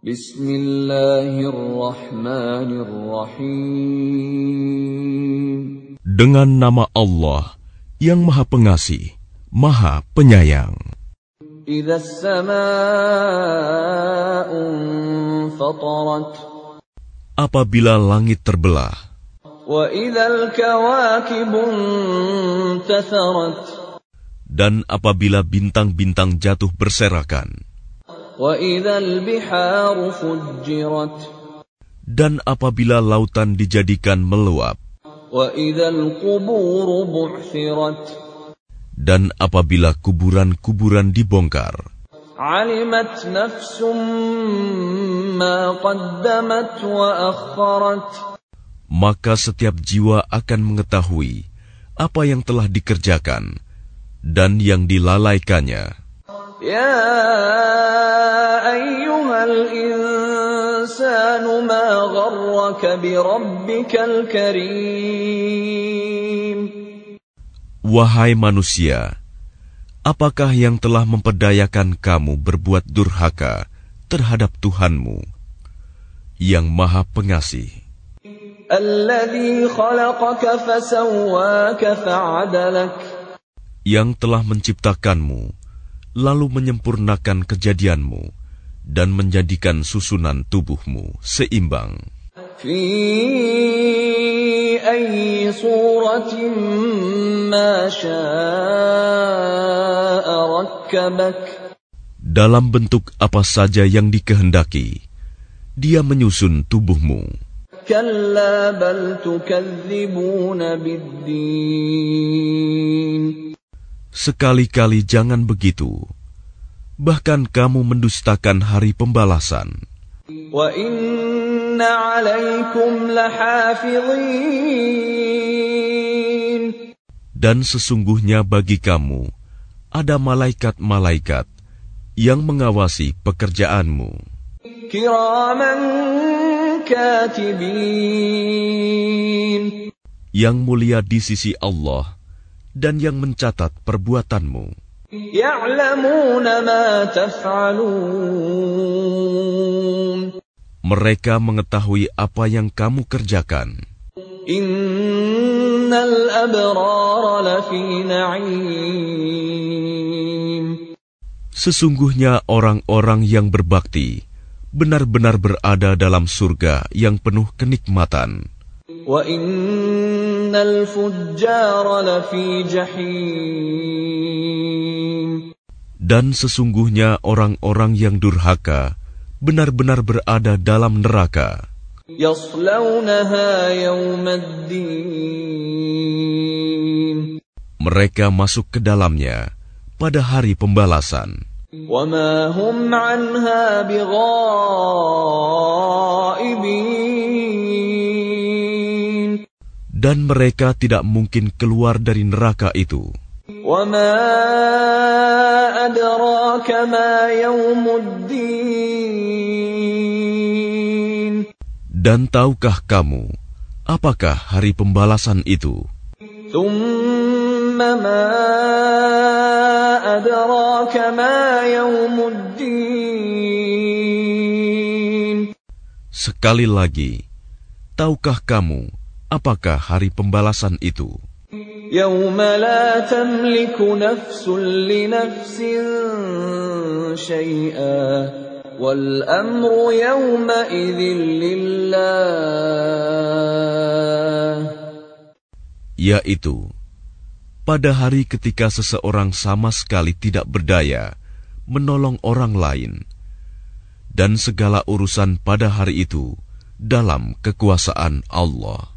Bismillahirrahmanirrahim. Dengan nama Allah yang Maha Pengasih, Maha Penyayang. Apabila langit terbelah. Dan apabila bintang-bintang jatuh berserakan. Dan apabila lautan dijadikan meluap, dan apabila kuburan-kuburan dibongkar, maka setiap jiwa akan mengetahui apa yang telah dikerjakan dan yang dilalaikannya. يا أيها الإنسان ما غرك بربك الكريم Wahai manusia, apakah yang telah memperdayakan kamu berbuat durhaka terhadap Tuhanmu yang Maha Pengasih, الذي خلقك فسواك فعدلك yang telah menciptakanmu, lalu menyempurnakan kejadianmu dan menjadikan susunan tubuhmu seimbang. Dalam bentuk apa saja yang dikehendaki, dia menyusun tubuhmu. Kalla bal tukazzibuna bid Sekali-kali jangan begitu. Bahkan kamu mendustakan hari pembalasan. Wa inna alaikum lahafidhin. Dan sesungguhnya bagi kamu ada malaikat-malaikat yang mengawasi pekerjaanmu. Kiraman katibin. Yang mulia di sisi Allah, dan yang mencatat perbuatanmu. Mereka mengetahui apa yang kamu kerjakan. Sesungguhnya orang-orang yang berbakti benar-benar berada dalam surga yang penuh kenikmatan. وإن الفجار لفي جحيم Dan sesungguhnya orang-orang yang durhaka benar-benar berada dalam neraka. يصلونها يوم الدين Mereka masuk ke dalamnya pada hari pembalasan. وما هم عنها بغائبين dan mereka tidak mungkin keluar dari neraka itu. Dan tahukah kamu apakah hari pembalasan itu? Sekali lagi, tahukah kamu apakah hari pembalasan itu? يوم لا تملك نفس لنفس شيئا والأمر يومئذ لله Yaitu, pada hari ketika seseorang sama sekali tidak berdaya menolong orang lain, dan segala urusan pada hari itu dalam kekuasaan Allah.